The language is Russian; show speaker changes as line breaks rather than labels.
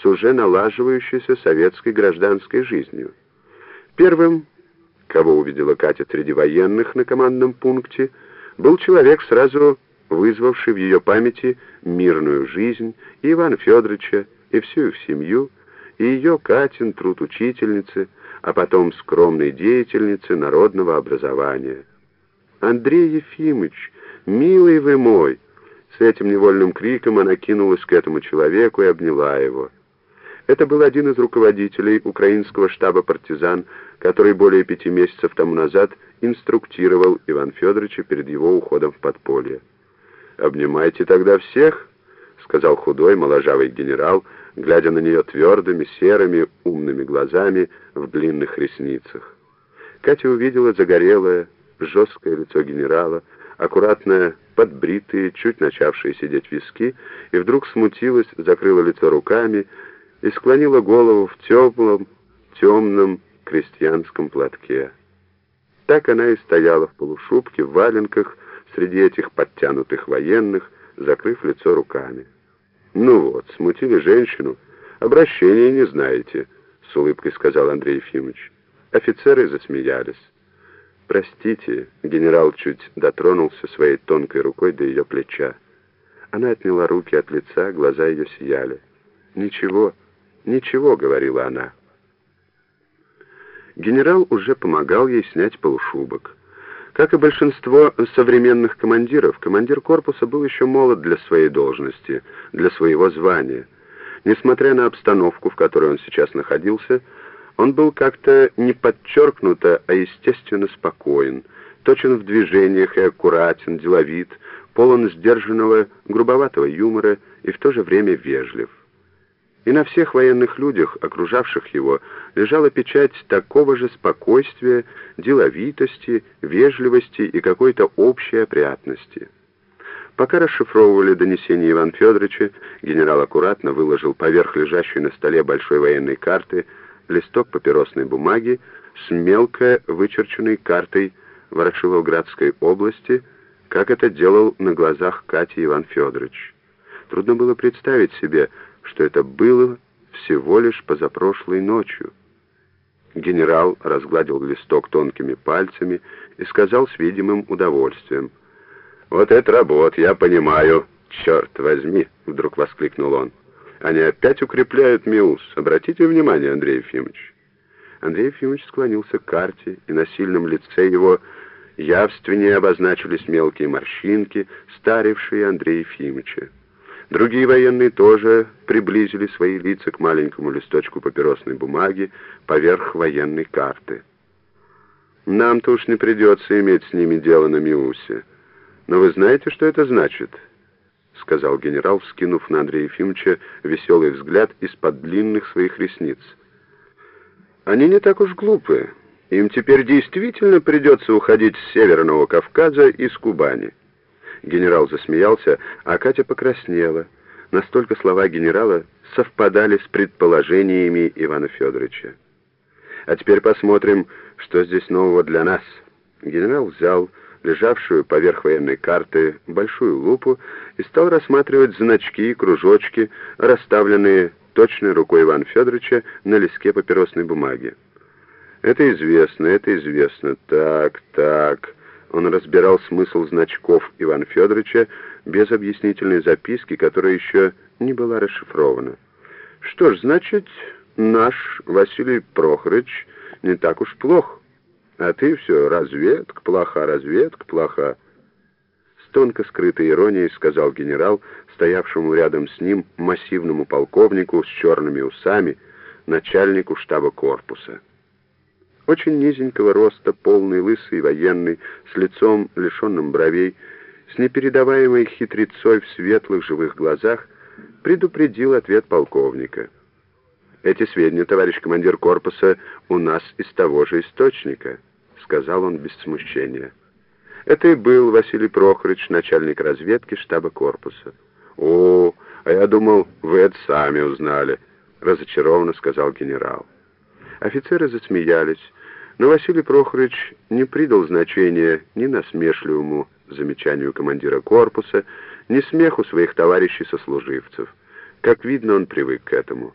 с уже налаживающейся советской гражданской жизнью. Первым, кого увидела Катя среди военных на командном пункте, был человек, сразу вызвавший в ее памяти мирную жизнь и Ивана Федоровича, и всю их семью, и ее Катин труд учительницы, а потом скромной деятельницы народного образования. «Андрей Ефимович, милый вы мой!» С этим невольным криком она кинулась к этому человеку и обняла его. Это был один из руководителей украинского штаба партизан, который более пяти месяцев тому назад инструктировал Иван Федоровича перед его уходом в подполье. «Обнимайте тогда всех», — сказал худой, моложавый генерал, глядя на нее твердыми, серыми, умными глазами в длинных ресницах. Катя увидела загорелое, жесткое лицо генерала, аккуратно подбритые, чуть начавшие сидеть виски, и вдруг смутилась, закрыла лицо руками и склонила голову в теплом, темном крестьянском платке. Так она и стояла в полушубке, в валенках, среди этих подтянутых военных, закрыв лицо руками. «Ну вот, смутили женщину. Обращения не знаете», — с улыбкой сказал Андрей Ефимович. Офицеры засмеялись. «Простите», — генерал чуть дотронулся своей тонкой рукой до ее плеча. Она отняла руки от лица, глаза ее сияли. «Ничего, ничего», — говорила она. Генерал уже помогал ей снять полушубок. Как и большинство современных командиров, командир корпуса был еще молод для своей должности, для своего звания. Несмотря на обстановку, в которой он сейчас находился, он был как-то не подчеркнуто, а естественно спокоен, точен в движениях и аккуратен, деловит, полон сдержанного, грубоватого юмора и в то же время вежлив. И на всех военных людях, окружавших его, лежала печать такого же спокойствия, деловитости, вежливости и какой-то общей опрятности. Пока расшифровывали донесение Ивана Федоровича, генерал аккуратно выложил поверх лежащей на столе большой военной карты листок папиросной бумаги с мелко вычерченной картой Ворошиловградской области, как это делал на глазах Кати Иван Федорович. Трудно было представить себе, что это было всего лишь позапрошлой ночью. Генерал разгладил листок тонкими пальцами и сказал с видимым удовольствием. «Вот это работа, я понимаю. Черт возьми!» — вдруг воскликнул он. Они опять укрепляют МИУС. Обратите внимание, Андрей Ефимович. Андрей Ефимович склонился к карте, и на сильном лице его явственнее обозначились мелкие морщинки, старившие Андрея Ефимовича. Другие военные тоже приблизили свои лица к маленькому листочку папиросной бумаги поверх военной карты. Нам-то уж не придется иметь с ними дело на Миусе. Но вы знаете, что это значит?» — сказал генерал, вскинув на Андрея Ефимовича веселый взгляд из-под длинных своих ресниц. «Они не так уж глупые. Им теперь действительно придется уходить с Северного Кавказа и с Кубани». Генерал засмеялся, а Катя покраснела. Настолько слова генерала совпадали с предположениями Ивана Федоровича. «А теперь посмотрим, что здесь нового для нас». Генерал взял лежавшую поверх военной карты большую лупу и стал рассматривать значки и кружочки, расставленные точной рукой Ивана Федоровича на листке папиросной бумаги. «Это известно, это известно. Так, так...» Он разбирал смысл значков Ивана Федоровича без объяснительной записки, которая еще не была расшифрована. «Что ж, значит, наш Василий Прохорович не так уж плох». А ты все, разведка плоха, разведка плоха. С тонко скрытой иронией сказал генерал, стоявшему рядом с ним массивному полковнику с черными усами, начальнику штаба корпуса. Очень низенького роста, полный, лысый, военный, с лицом, лишенным бровей, с непередаваемой хитрецой в светлых живых глазах, предупредил ответ полковника. «Эти сведения, товарищ командир корпуса, у нас из того же источника» сказал он без смущения. Это и был Василий Прохорович, начальник разведки штаба корпуса. «О, а я думал, вы это сами узнали», — разочарованно сказал генерал. Офицеры засмеялись, но Василий Прохорович не придал значения ни насмешливому замечанию командира корпуса, ни смеху своих товарищей-сослуживцев. Как видно, он привык к этому.